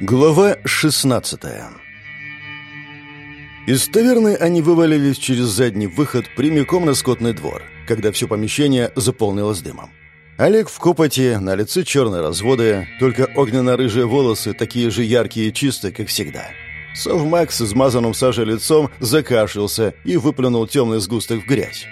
Глава 16 Из таверны они вывалились через задний выход прямиком на скотный двор, когда все помещение заполнилось дымом. Олег в копоте, на лице черные разводы, только огненно-рыжие волосы такие же яркие и чистые, как всегда. Совмак с измазанным сажей лицом закашлялся и выплюнул темный сгусток в грязь.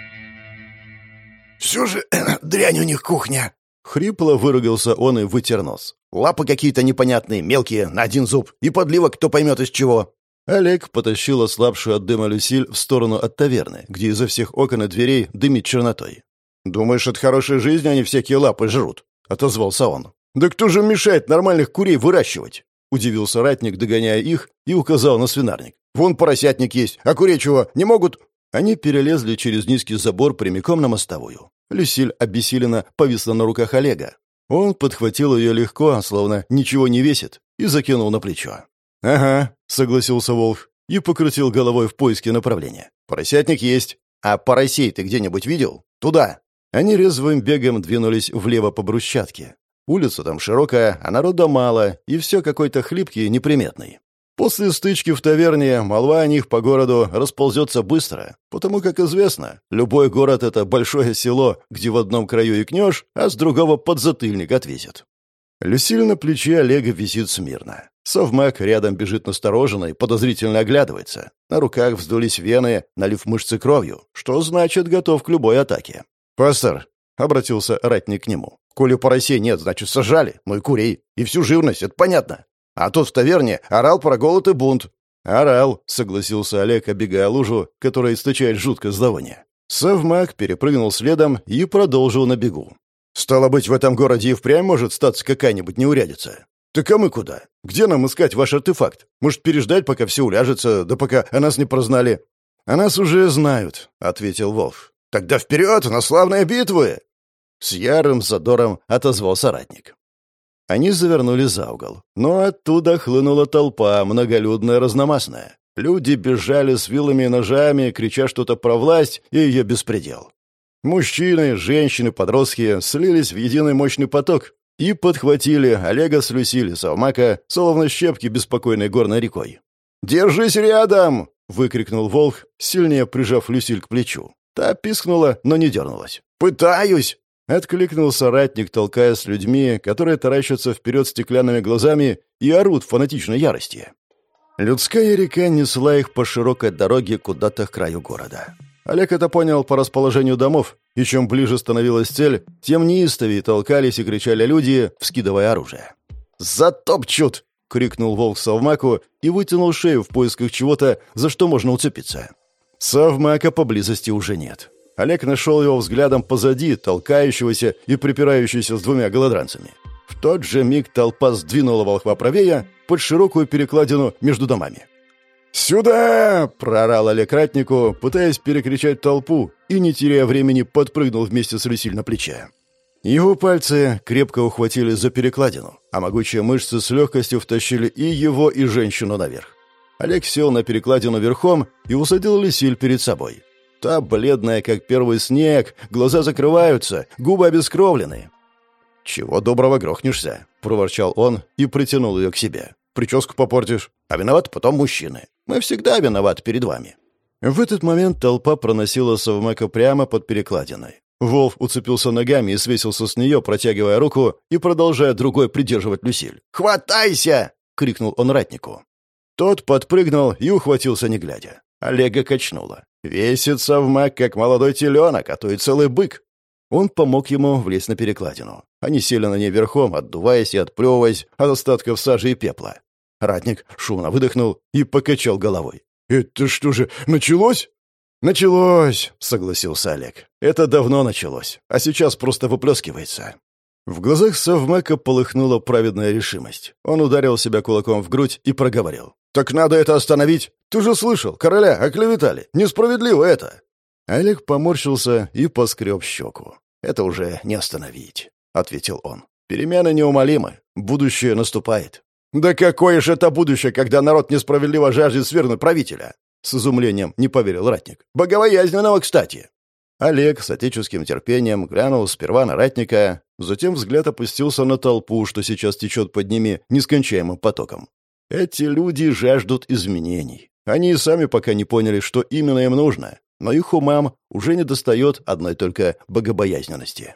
«Все же дрянь у них кухня!» Хрипло выругался он и вытер нос. «Лапы какие-то непонятные, мелкие, на один зуб, и подливок кто поймет из чего!» Олег потащил ослабшую от дыма Люсиль в сторону от таверны, где изо всех окон и дверей дымит чернотой. «Думаешь, от хорошей жизни они всякие лапы жрут?» — отозвался он. «Да кто же мешает нормальных курей выращивать?» — удивился ратник, догоняя их, и указал на свинарник. «Вон поросятник есть, а курей не могут?» Они перелезли через низкий забор прямиком на мостовую. Люсиль обессиленно повисла на руках Олега. Он подхватил ее легко, словно ничего не весит, и закинул на плечо. «Ага», — согласился Волк и покрутил головой в поиске направления. «Поросятник есть. А поросей ты где-нибудь видел? Туда!» Они резвым бегом двинулись влево по брусчатке. Улица там широкая, а народа мало, и все какой-то хлипкий и неприметный. После стычки в таверне молва о них по городу расползется быстро, потому как известно, любой город — это большое село, где в одном краю икнешь, а с другого подзатыльник отвесит. Люсиль на плече Олега висит смирно. Совмак рядом бежит настороженно и подозрительно оглядывается. На руках вздулись вены, налив мышцы кровью, что значит готов к любой атаке. «Пастор», — обратился ратник к нему, — «коли поросей нет, значит, сажали, ну и курей, и всю живность, это понятно. А тот в таверне орал про голод и бунт. «Орал», — согласился Олег, обегая лужу, которая источает жуткое зловоние. Совмак перепрыгнул следом и продолжил на бегу. «Стало быть, в этом городе и впрямь может статься какая-нибудь неурядица. Так а мы куда? Где нам искать ваш артефакт? Может, переждать, пока все уляжется, да пока о нас не прознали?» «О нас уже знают», — ответил Волф. «Тогда вперед, на славные битвы!» С ярым задором отозвался ратник. Они завернули за угол. Но оттуда хлынула толпа, многолюдная, разномастная. Люди бежали с вилами и ножами, крича что-то про власть и ее беспредел. Мужчины, женщины, подростки слились в единый мощный поток и подхватили Олега с Люсиль Салмака, словно щепки беспокойной горной рекой. «Держись рядом!» — выкрикнул Волх, сильнее прижав Люсиль к плечу. Та пискнула, но не дернулась. «Пытаюсь!» Откликнулся ратник, толкая с людьми, которые таращатся вперед стеклянными глазами и орут в фанатичной ярости. Людская река несла их по широкой дороге куда-то к краю города. Олег это понял по расположению домов, и чем ближе становилась цель, тем неистовее толкались и кричали люди, вскидывая оружие. «Затопчут!» — крикнул волк Савмаку и вытянул шею в поисках чего-то, за что можно уцепиться. Савмака поблизости уже нет. Олег нашел его взглядом позади, толкающегося и припирающегося с двумя голодранцами. В тот же миг толпа сдвинула волхва правее под широкую перекладину между домами. «Сюда!» — проорал Олег ратнику, пытаясь перекричать толпу, и, не теряя времени, подпрыгнул вместе с Люсиль на плече. Его пальцы крепко ухватили за перекладину, а могучие мышцы с легкостью втащили и его, и женщину наверх. Олег сел на перекладину верхом и усадил Люсиль перед собой. Та бледная, как первый снег, глаза закрываются, губы обескровлены. «Чего доброго грохнешься?» — проворчал он и притянул ее к себе. «Прическу попортишь, а виноват потом мужчины. Мы всегда виноваты перед вами». В этот момент толпа проносила Совмека прямо под перекладиной. Волф уцепился ногами и свесился с нее, протягивая руку и продолжая другой придерживать Люсиль. «Хватайся!» — крикнул он ратнику. Тот подпрыгнул и ухватился, не глядя. Олега качнуло. Весит совмак, как молодой теленок, а то и целый бык. Он помог ему влезть на перекладину. Они сели на ней верхом, отдуваясь и отплевываясь от остатков сажи и пепла. Ратник шумно выдохнул и покачал головой. «Это что же, началось?» «Началось», — согласился Олег. «Это давно началось, а сейчас просто выплескивается». В глазах Совмака полыхнула праведная решимость. Он ударил себя кулаком в грудь и проговорил. «Так надо это остановить! Ты же слышал, короля оклеветали! Несправедливо это!» Олег поморщился и поскреб щеку. «Это уже не остановить», — ответил он. «Перемены неумолимы. Будущее наступает». «Да какое же это будущее, когда народ несправедливо жаждет свергнуть правителя?» С изумлением не поверил ратник. «Боговоязненного, кстати!» Олег с отеческим терпением глянул сперва на ратника, затем взгляд опустился на толпу, что сейчас течет под ними нескончаемым потоком. Эти люди жаждут изменений. Они и сами пока не поняли, что именно им нужно, но их умам уже не достает одной только богобоязненности.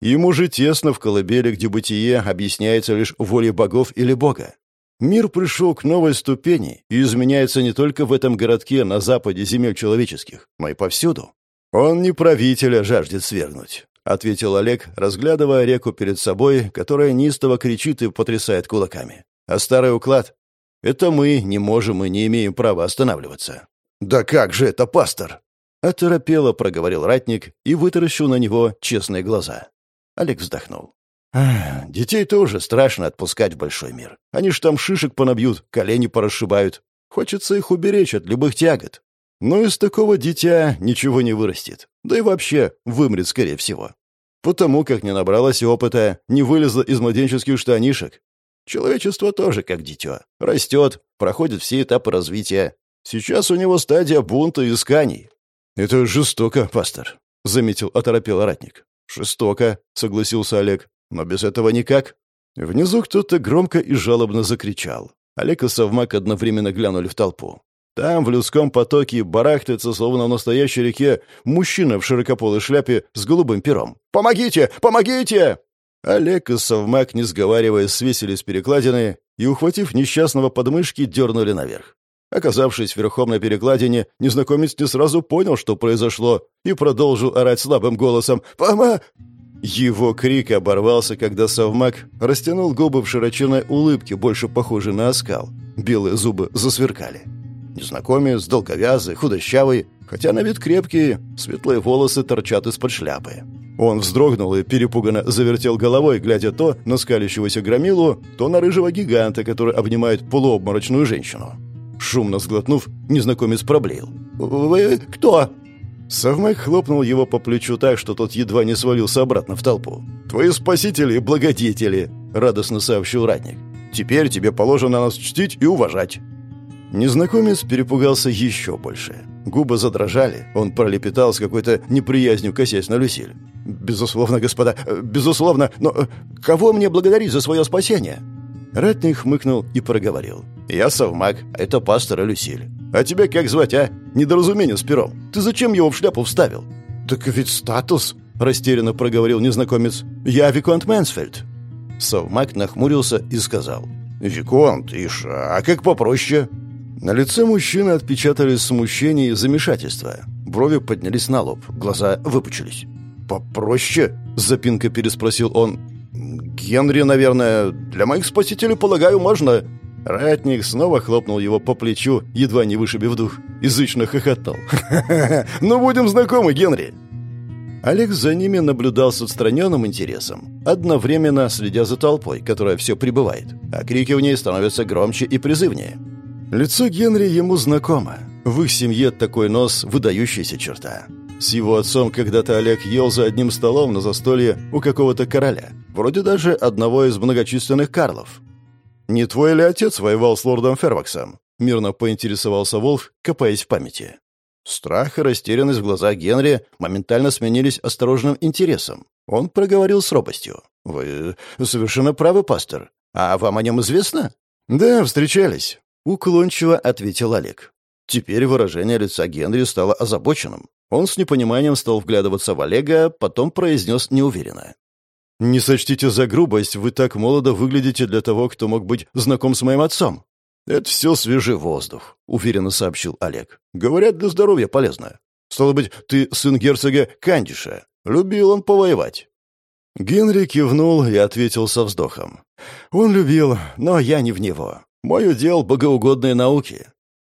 Ему же тесно в колыбели, где бытие объясняется лишь волей богов или бога. Мир пришел к новой ступени и изменяется не только в этом городке на западе земель человеческих, но и повсюду. Он не правителя жаждет свергнуть, — ответил Олег, разглядывая реку перед собой, которая неистово кричит и потрясает кулаками. «А старый уклад? Это мы не можем и не имеем права останавливаться». «Да как же это, пастор?» Оторопело проговорил ратник и вытаращил на него честные глаза. Олег вздохнул. «Детей тоже страшно отпускать в большой мир. Они ж там шишек понабьют, колени порасшибают. Хочется их уберечь от любых тягот. Но из такого дитя ничего не вырастет. Да и вообще вымрет, скорее всего. Потому как не набралась опыта, не вылезла из младенческих штанишек. Человечество тоже как дитё. Растет, проходит все этапы развития. Сейчас у него стадия бунта и исканий. «Это жестоко, пастор», — заметил оторопел ратник. «Жестоко», — согласился Олег. «Но без этого никак». Внизу кто-то громко и жалобно закричал. Олег и Совмак одновременно глянули в толпу. Там, в людском потоке, барахтается, словно в настоящей реке, мужчина в широкополой шляпе с голубым пером. «Помогите! Помогите!» Олег и Совмак, не сговариваясь, свесили с перекладины и, ухватив несчастного подмышки, дернули наверх. Оказавшись верхом на перекладине, незнакомец не сразу понял, что произошло, и продолжил орать слабым голосом «Пома!». Его крик оборвался, когда совмак растянул губы в широченной улыбке, больше похожей на оскал. Белые зубы засверкали. Незнакомец, долговязый, худощавый, хотя на вид крепкий, светлые волосы торчат из-под шляпы. Он вздрогнул и перепуганно завертел головой, глядя то на скалящегося громилу, то на рыжего гиганта, который обнимает полуобморочную женщину. Шумно сглотнув, незнакомец проблеял. «Вы кто?» Совмак хлопнул его по плечу так, что тот едва не свалился обратно в толпу. «Твои спасители и благодетели!» — радостно сообщил ратник. «Теперь тебе положено нас чтить и уважать». Незнакомец перепугался еще больше. Губы задрожали, он пролепетал с какой-то неприязнью, косясь на Люсиль. «Безусловно, господа, безусловно, но кого мне благодарить за свое спасение?» Ратник хмыкнул и проговорил. «Я совмак, а это пастор Люсиль. А тебя как звать, а? Недоразумение с пером. Ты зачем его в шляпу вставил?» «Так ведь статус», — растерянно проговорил незнакомец. «Я Виконт Мэнсфельд». Совмак нахмурился и сказал. «Виконт, ишь, а как попроще?» На лице мужчины отпечатались смущение и замешательство. Брови поднялись на лоб, глаза выпучились. «Попроще?» — запинка переспросил он. Генри, наверное, для моих спасителей, полагаю, можно». Ратник снова хлопнул его по плечу, едва не вышибив дух. Язычно хохотал. «Ну, будем знакомы, Генри!» Алекс за ними наблюдал с отстраненным интересом, одновременно следя за толпой, которая все прибывает, а крики в ней становятся громче и призывнее. Лицо Генри ему знакомо. В их семье такой нос – выдающаяся черта. С его отцом когда-то Олег ел за одним столом на застолье у какого-то короля. Вроде даже одного из многочисленных Карлов. «Не твой ли отец воевал с лордом Ферваксом?» Мирно поинтересовался Волф, копаясь в памяти. Страх и растерянность в глазах Генри моментально сменились осторожным интересом. Он проговорил с робостью. «Вы совершенно правы, пастор. А вам о нем известно?» «Да, встречались», — уклончиво ответил Олег. Теперь выражение лица Генри стало озабоченным. Он с непониманием стал вглядываться в Олега, потом произнес неуверенно. «Не сочтите за грубость, вы так молодо выглядите для того, кто мог быть знаком с моим отцом». «Это все свежий воздух», — уверенно сообщил Олег. «Говорят, для здоровья полезно. Стало быть, ты сын герцога Кандиша. Любил он повоевать». Генри кивнул и ответил со вздохом. «Он любил, но я не в него. Мой удел — богоугодные науки».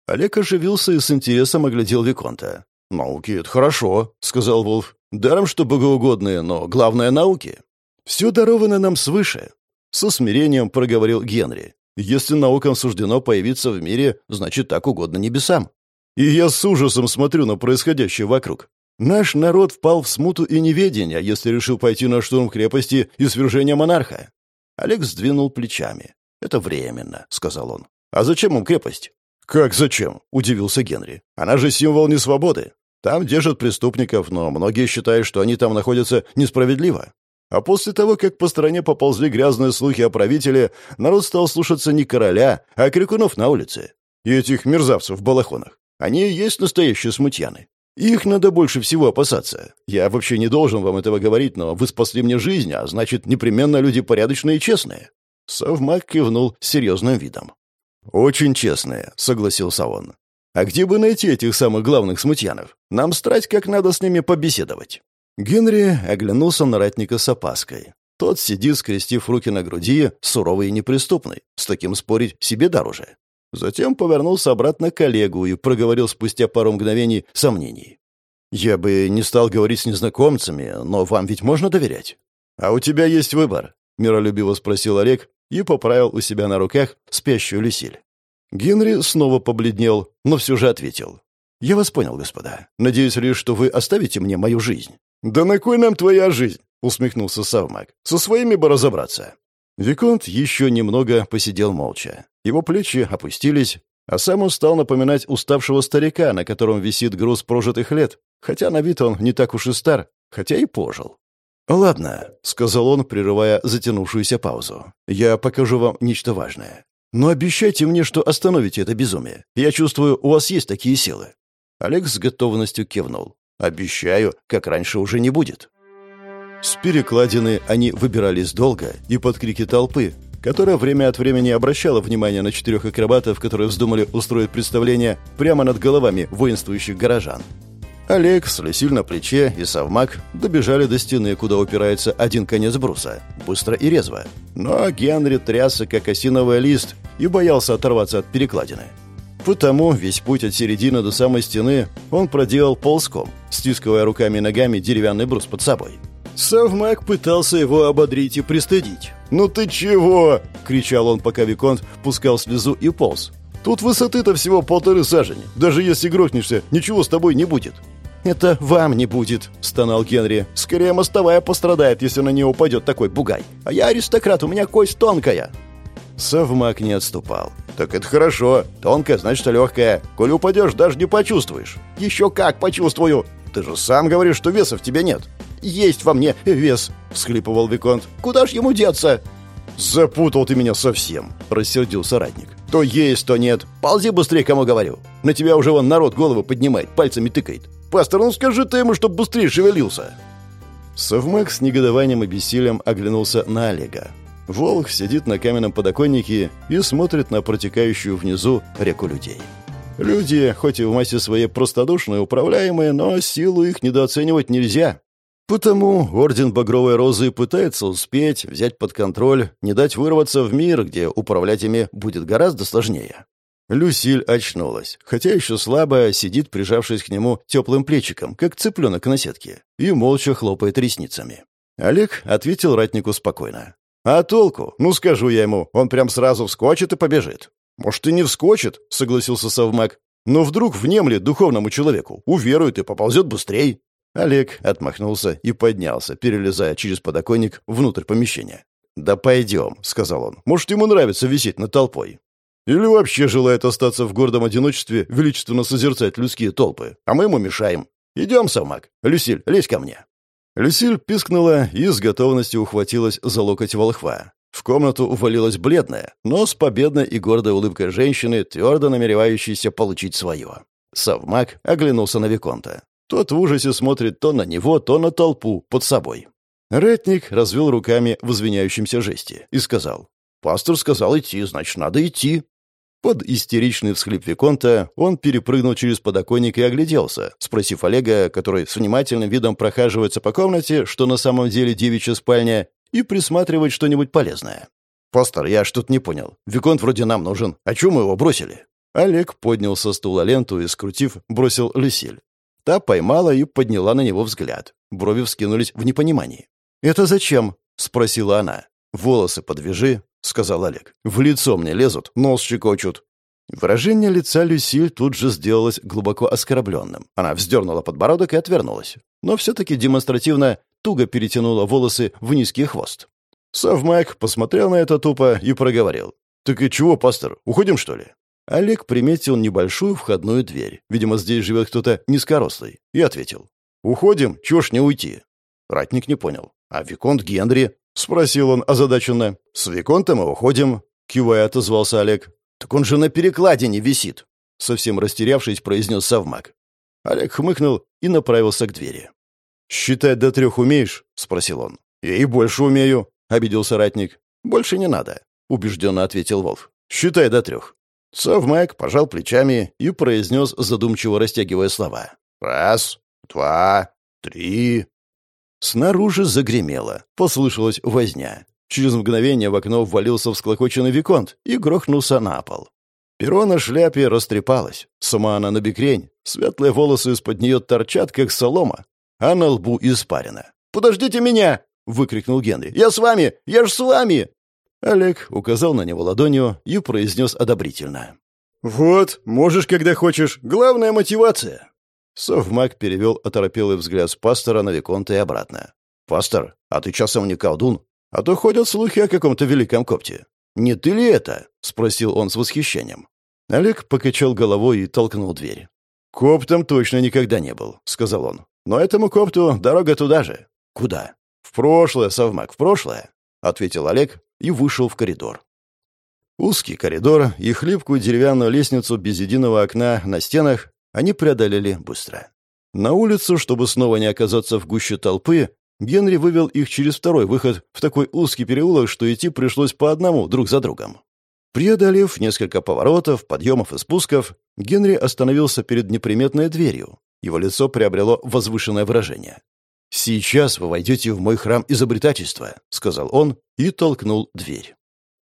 Олег оживился и с интересом оглядел Виконта. «Науки — это хорошо», — сказал Волф. «Даром, что богоугодные, но главное — науки. Все даровано нам свыше», — со смирением проговорил Генри. «Если наукам суждено появиться в мире, значит, так угодно небесам. И я с ужасом смотрю на происходящее вокруг. Наш народ впал в смуту и неведение, если решил пойти на штурм крепости и свержение монарха». Олег сдвинул плечами. «Это временно», — сказал он. «А зачем им крепость?» «Как зачем?» — удивился Генри. «Она же символ несвободы. Там держат преступников, но многие считают, что они там находятся несправедливо. А после того, как по стране поползли грязные слухи о правителе, народ стал слушаться не короля, а крикунов на улице. И этих мерзавцев в балахонах. Они и есть настоящие смутьяны. Их надо больше всего опасаться. Я вообще не должен вам этого говорить, но вы спасли мне жизнь, а значит, непременно люди порядочные и честные». Совмак кивнул серьезным видом. «Очень честные», — согласился он. «А где бы найти этих самых главных смутьянов? Нам страсть, как надо с ними побеседовать». Генри оглянулся на ратника с опаской. Тот сидит, скрестив руки на груди, суровый и неприступный. С таким спорить себе дороже. Затем повернулся обратно к коллегу и проговорил спустя пару мгновений сомнений. «Я бы не стал говорить с незнакомцами, но вам ведь можно доверять?» «А у тебя есть выбор?» — миролюбиво спросил Олег и поправил у себя на руках спящую Люсиль. Генри снова побледнел, но все же ответил. «Я вас понял, господа. Надеюсь лишь, что вы оставите мне мою жизнь». «Да на кой нам твоя жизнь?» — усмехнулся Савмак. «Со своими бы разобраться». Виконт еще немного посидел молча. Его плечи опустились, а сам он стал напоминать уставшего старика, на котором висит груз прожитых лет, хотя на вид он не так уж и стар, хотя и пожил. «Ладно», — сказал он, прерывая затянувшуюся паузу. «Я покажу вам нечто важное. Но обещайте мне, что остановите это безумие. Я чувствую, у вас есть такие силы». Олег с готовностью кивнул. «Обещаю, как раньше уже не будет». С перекладины они выбирались долго и под крики толпы, которая время от времени обращала внимание на четырех акробатов, которые вздумали устроить представление прямо над головами воинствующих горожан. Олег с Люсиль на плече и Совмак добежали до стены, куда упирается один конец бруса, быстро и резво. Но Генри трясся, как осиновый лист, и боялся оторваться от перекладины. Потому весь путь от середины до самой стены он проделал ползком, стискивая руками и ногами деревянный брус под собой. Совмак пытался его ободрить и пристыдить. «Ну ты чего?» — кричал он, пока Виконт пускал слезу и полз. «Тут высоты-то всего полторы сажени. Даже если грохнешься, ничего с тобой не будет». «Это вам не будет», — стонал Генри. «Скорее мостовая пострадает, если на нее упадет такой бугай. А я аристократ, у меня кость тонкая». Совмак не отступал. «Так это хорошо. Тонкая, значит, легкая. Коли упадешь, даже не почувствуешь». «Еще как почувствую! Ты же сам говоришь, что веса в тебе нет». Есть во мне вес», — всхлипывал Виконт. «Куда ж ему деться?» «Запутал ты меня совсем», — рассердился соратник. «То есть, то нет. Ползи быстрее, кому говорю. На тебя уже вон народ голову поднимает, пальцами тыкает. Пастор, ну скажи ты ему, чтоб быстрее шевелился». Совмак с негодованием и бессилием оглянулся на Олега. Волк сидит на каменном подоконнике и смотрит на протекающую внизу реку людей. Люди, хоть и в массе своей простодушные, управляемые, но силу их недооценивать нельзя. Потому Орден Багровой Розы пытается успеть, взять под контроль, не дать вырваться в мир, где управлять ими будет гораздо сложнее. Люсиль очнулась, хотя еще слабо сидит, прижавшись к нему теплым плечиком, как цыпленок на сетке, и молча хлопает ресницами. Олег ответил ратнику спокойно. «А толку? Ну, скажу я ему, он прям сразу вскочит и побежит». «Может, и не вскочит», — согласился совмак. «Но вдруг внемлет духовному человеку, уверует и поползет быстрее». Олег отмахнулся и поднялся, перелезая через подоконник внутрь помещения. «Да пойдем», — сказал он. «Может, ему нравится висеть над толпой?» «Или вообще желает остаться в гордом одиночестве, величественно созерцать людские толпы, а мы ему мешаем. Идем, Самак. Люсиль, лезь ко мне». Люсиль пискнула и с готовностью ухватилась за локоть волхва. В комнату увалилась бледная, но с победной и гордой улыбкой женщины, твердо намеревающейся получить свое. Совмак оглянулся на Виконта. Тот в ужасе смотрит то на него, то на толпу под собой. Ретник развел руками в извиняющемся жесте и сказал. «Пастор сказал идти, значит, надо идти». Под истеричный всхлип Виконта он перепрыгнул через подоконник и огляделся, спросив Олега, который с внимательным видом прохаживается по комнате, что на самом деле девичья спальня, и присматривать что-нибудь полезное. «Пастор, я что-то не понял. Виконт вроде нам нужен. А чего мы его бросили?» Олег поднял со стула ленту и, скрутив, бросил Люсиль. Та поймала и подняла на него взгляд. Брови вскинулись в непонимании. «Это зачем?» — спросила она. «Волосы подвяжи», — сказал Олег. «В лицо мне лезут, нос щекочут». Выражение лица Люсиль тут же сделалось глубоко оскорбленным. Она вздернула подбородок и отвернулась. Но все-таки демонстративно туго перетянула волосы в низкий хвост. Совмак посмотрел на это тупо и проговорил. «Так и чего, пастор, уходим, что ли?» Олег приметил небольшую входную дверь. Видимо, здесь живет кто-то низкорослый. И ответил. «Уходим? Чего ж не уйти?» Ратник не понял. «А Виконт Генри?» — спросил он озадаченно. «С Виконтом мы уходим», — кивая отозвался Олег. «Так он же на перекладине висит», — совсем растерявшись, произнес совмак. Олег хмыкнул и направился к двери. «Считать до трех умеешь?» — спросил он. «Я и больше умею», — обиделся ратник. «Больше не надо», — убежденно ответил Волф. «Считай до трех». Совмак пожал плечами и произнес, задумчиво растягивая слова. «Раз, два, три...» Снаружи загремело, послышалась возня. Через мгновение в окно ввалился всклокоченный Виконт и грохнулся на пол. Перо на шляпе растрепалось, сама она набекрень, светлые волосы из-под нее торчат, как солома, а на лбу испарено. «Подождите меня!» — выкрикнул Генри. «Я с вами! Я ж с вами!» Олег указал на него ладонью и произнес одобрительно. «Вот, можешь, когда хочешь. Главная мотивация». Совмак перевел оторопелый взгляд с пастора на Виконта и обратно. «Пастор, а ты часом не колдун? А то ходят слухи о каком-то великом копте. Не ты ли это?» — спросил он с восхищением. Олег покачал головой и толкнул дверь. «Коптом точно никогда не был», — сказал он. «Но этому копту дорога туда же». «Куда?» «В прошлое, совмак, в прошлое», — ответил Олег и вышел в коридор. Узкий коридор и хлипкую деревянную лестницу без единого окна на стенах они преодолели быстро. На улицу, чтобы снова не оказаться в гуще толпы, Генри вывел их через второй выход в такой узкий переулок, что идти пришлось по одному, друг за другом. Преодолев несколько поворотов, подъемов и спусков, Генри остановился перед неприметной дверью. Его лицо приобрело возвышенное выражение. «Сейчас вы войдете в мой храм изобретательства», — сказал он и толкнул дверь.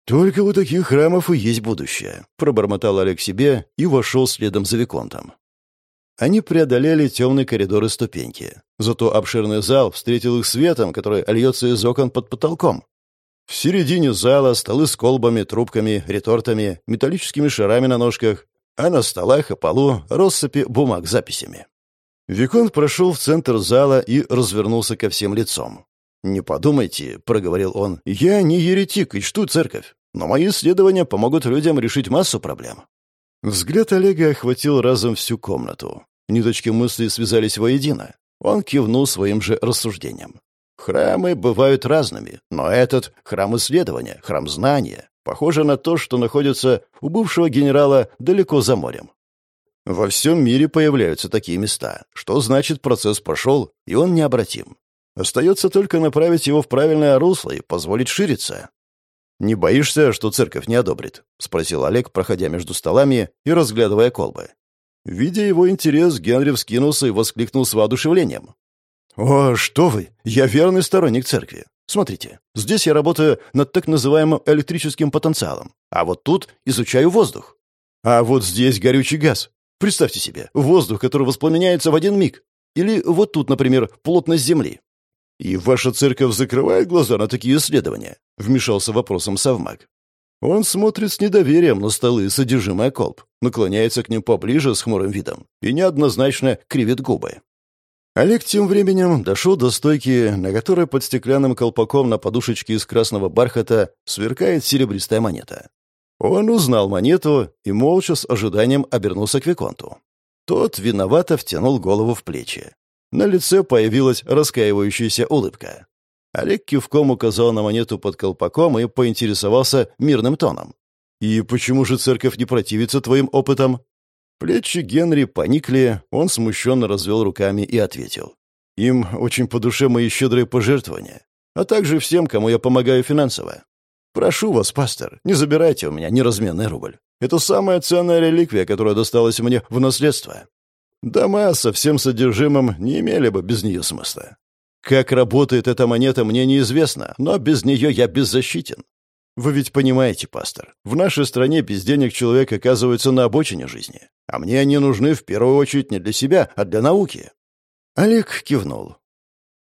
«Только у таких храмов и есть будущее», — пробормотал Олег себе и вошел следом за Виконтом. Они преодолели темный коридор и ступеньки. Зато обширный зал встретил их светом, который льется из окон под потолком. В середине зала столы с колбами, трубками, ретортами, металлическими шарами на ножках, а на столах и полу россыпи бумаг с записями. Виконт прошел в центр зала и развернулся ко всем лицом. «Не подумайте», — проговорил он, — «я не еретик и чту церковь, но мои исследования помогут людям решить массу проблем». Взгляд Олега охватил разом всю комнату. Ниточки мысли связались воедино. Он кивнул своим же рассуждением. Храмы бывают разными, но этот — храм исследования, храм знания, похоже на то, что находится у бывшего генерала далеко за морем. Во всем мире появляются такие места, что значит процесс пошел, и он необратим. Остается только направить его в правильное русло и позволить шириться. «Не боишься, что церковь не одобрит?» — спросил Олег, проходя между столами и разглядывая колбы. Видя его интерес, Генри вскинулся и воскликнул с воодушевлением. «О, что вы! Я верный сторонник церкви. Смотрите, здесь я работаю над так называемым электрическим потенциалом, а вот тут изучаю воздух. А вот здесь горючий газ. Представьте себе, воздух, который воспламеняется в один миг. Или вот тут, например, плотность Земли. «И ваша церковь закрывает глаза на такие исследования?» — вмешался вопросом Савмак. Он смотрит с недоверием на столы, содержимое колб, наклоняется к ним поближе с хмурым видом и неоднозначно кривит губы. Олег тем временем дошел до стойки, на которой под стеклянным колпаком на подушечке из красного бархата сверкает серебристая монета. Он узнал монету и молча с ожиданием обернулся к Виконту. Тот виновато втянул голову в плечи. На лице появилась раскаивающаяся улыбка. Олег кивком указал на монету под колпаком и поинтересовался мирным тоном. «И почему же церковь не противится твоим опытам?» Плечи Генри поникли, он смущенно развел руками и ответил. «Им очень по душе мои щедрые пожертвования, а также всем, кому я помогаю финансово. «Прошу вас, пастор, не забирайте у меня неразменный рубль. Это самая ценная реликвия, которая досталась мне в наследство. Дома со всем содержимым не имели бы без нее смысла. Как работает эта монета, мне неизвестно, но без нее я беззащитен. Вы ведь понимаете, пастор, в нашей стране без денег человек оказывается на обочине жизни, а мне они нужны в первую очередь не для себя, а для науки». Олег кивнул.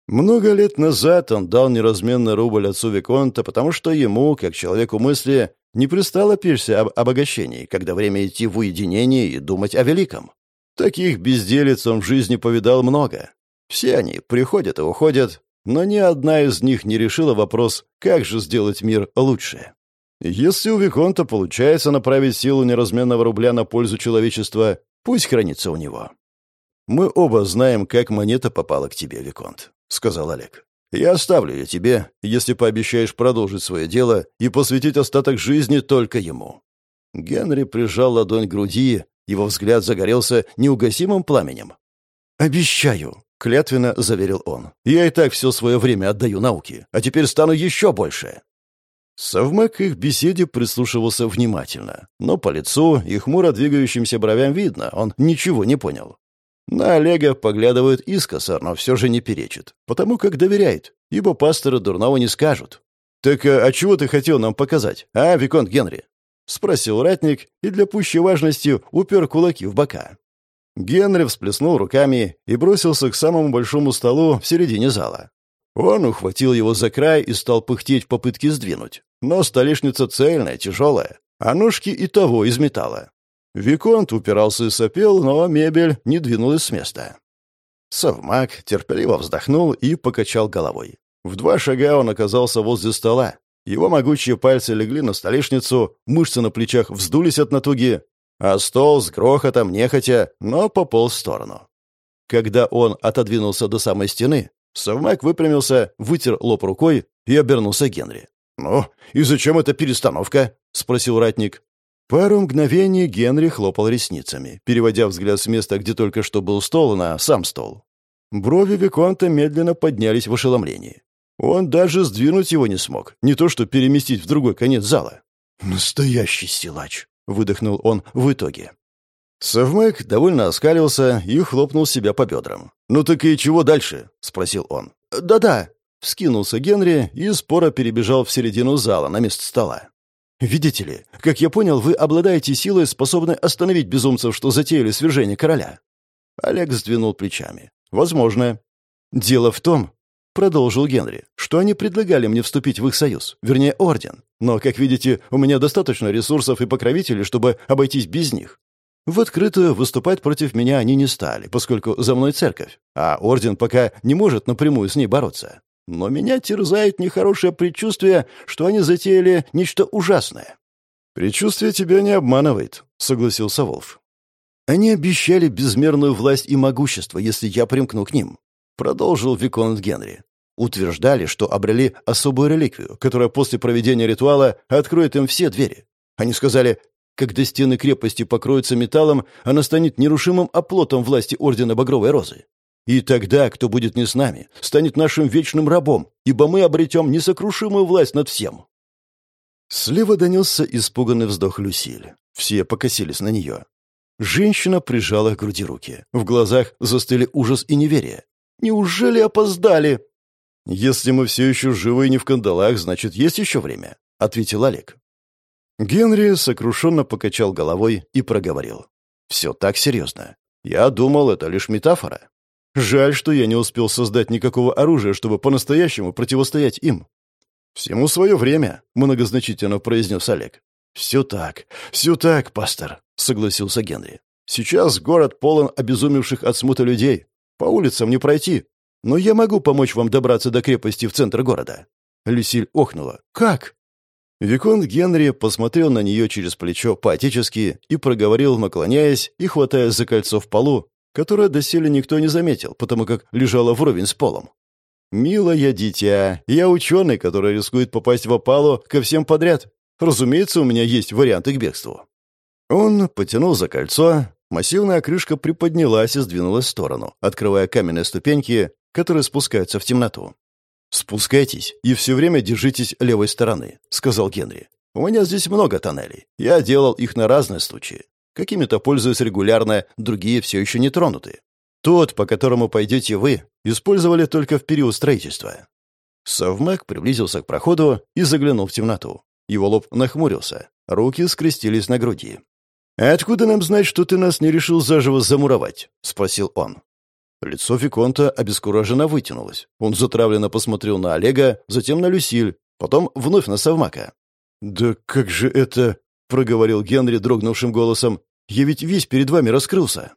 Много лет назад он дал неразменный рубль отцу Виконта, потому что ему, как человеку мысли, не пристало пишься об обогащении, когда время идти в уединение и думать о великом. Таких безделиц он в жизни повидал много. Все они приходят и уходят, но ни одна из них не решила вопрос, как же сделать мир лучше. Если у Виконта получается направить силу неразменного рубля на пользу человечества, пусть хранится у него. Мы оба знаем, как монета попала к тебе, Виконт. — сказал Олег. Я оставлю ее тебе, если пообещаешь продолжить свое дело и посвятить остаток жизни только ему». Генри прижал ладонь к груди, его взгляд загорелся неугасимым пламенем. «Обещаю», — клятвенно заверил он. «Я и так все свое время отдаю науке, а теперь стану еще больше». Совмак их беседе прислушивался внимательно, но по лицу и хмуро двигающимся бровям видно, он ничего не понял. На Олега поглядывают искоса, но все же не перечит, потому как доверяет, ибо пасторы дурного не скажут. «Так а, а чего ты хотел нам показать, а, Виконт Генри?» — спросил ратник и для пущей важности упер кулаки в бока. Генри всплеснул руками и бросился к самому большому столу в середине зала. Он ухватил его за край и стал пыхтеть в попытке сдвинуть. Но столешница цельная, тяжелая, а ножки и того из металла. Виконт упирался и сопел, но мебель не двинулась с места. Совмак терпеливо вздохнул и покачал головой. В два шага он оказался возле стола. Его могучие пальцы легли на столешницу, мышцы на плечах вздулись от натуги, а стол с грохотом нехотя, но пополз в сторону. Когда он отодвинулся до самой стены, Совмак выпрямился, вытер лоб рукой и обернулся Генри. «Ну, и зачем эта перестановка?» — спросил ратник. Пару мгновений Генри хлопал ресницами, переводя взгляд с места, где только что был стол, на сам стол. Брови Виконта медленно поднялись в ошеломлении. Он даже сдвинуть его не смог, не то что переместить в другой конец зала. «Настоящий силач!» — выдохнул он в итоге. Совмэк довольно оскалился и хлопнул себя по бедрам. «Ну так и чего дальше?» — спросил он. «Да-да», — вскинулся Генри и споро перебежал в середину зала на место стола. «Видите ли, как я понял, вы обладаете силой, способной остановить безумцев, что затеяли свержение короля». Олег сдвинул плечами. «Возможно». «Дело в том, — продолжил Генри, — что они предлагали мне вступить в их союз, вернее, орден. Но, как видите, у меня достаточно ресурсов и покровителей, чтобы обойтись без них. В открытую выступать против меня они не стали, поскольку за мной церковь, а орден пока не может напрямую с ней бороться. Но меня терзает нехорошее предчувствие, что они затеяли нечто ужасное. «Предчувствие тебя не обманывает», — согласился Волф. «Они обещали безмерную власть и могущество, если я примкну к ним», — продолжил Виконт Генри. Утверждали, что обрели особую реликвию, которая после проведения ритуала откроет им все двери. Они сказали, когда стены крепости покроются металлом, она станет нерушимым оплотом власти Ордена Багровой Розы. И тогда, кто будет не с нами, станет нашим вечным рабом, ибо мы обретем несокрушимую власть над всем». Слева донесся испуганный вздох Люсиль. Все покосились на нее. Женщина прижала к груди руки. В глазах застыли ужас и неверие. «Неужели опоздали?» «Если мы все еще живы и не в кандалах, значит, есть еще время», — ответил Олег. Генри сокрушенно покачал головой и проговорил. «Все так серьезно. Я думал, это лишь метафора. Жаль, что я не успел создать никакого оружия, чтобы по-настоящему противостоять им». «Всему свое время», — многозначительно произнес Олег. «Все так, все так, пастор», — согласился Генри. «Сейчас город полон обезумевших от смута людей. По улицам не пройти. Но я могу помочь вам добраться до крепости в центр города». Люсиль охнула. «Как?» Виконт Генри посмотрел на нее через плечо по-отечески и проговорил, наклоняясь и хватая за кольцо в полу, которое доселе никто не заметил, потому как лежало вровень с полом. «Милое дитя, я ученый, который рискует попасть в опалу ко всем подряд. Разумеется, у меня есть варианты к бегству». Он потянул за кольцо, массивная крышка приподнялась и сдвинулась в сторону, открывая каменные ступеньки, которые спускаются в темноту. «Спускайтесь и все время держитесь левой стороны», — сказал Генри. «У меня здесь много тоннелей. Я делал их на разные случаи. Какими-то пользуюсь регулярно, другие все еще не тронуты. Тот, по которому пойдете вы, использовали только в период строительства». Совмак приблизился к проходу и заглянул в темноту. Его лоб нахмурился, руки скрестились на груди. «Откуда нам знать, что ты нас не решил заживо замуровать?» — спросил он. Лицо Виконта обескураженно вытянулось. Он затравленно посмотрел на Олега, затем на Люсиль, потом вновь на Совмака. «Да как же это...» — проговорил Генри дрогнувшим голосом. «Я ведь весь перед вами раскрылся».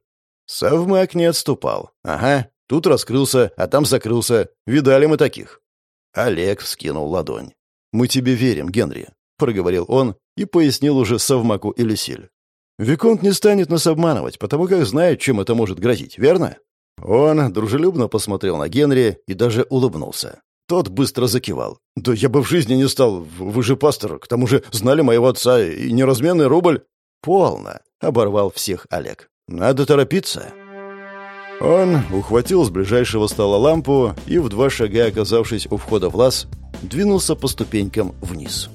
Совмак не отступал. «Ага, тут раскрылся, а там закрылся. Видали мы таких». Олег вскинул ладонь. «Мы тебе верим, Генри», — проговорил он и пояснил уже Совмаку и Люсиль. «Виконт не станет нас обманывать, потому как знает, чем это может грозить, верно?» Он дружелюбно посмотрел на Генри и даже улыбнулся. Тот быстро закивал. «Да я бы в жизни не стал. Вы же пастор. К тому же знали моего отца. И неразменный рубль...» «Полно!» — оборвал всех Олег. «Надо торопиться!» Он ухватил с ближайшего стола лампу и, в два шага оказавшись у входа в лаз, двинулся по ступенькам вниз.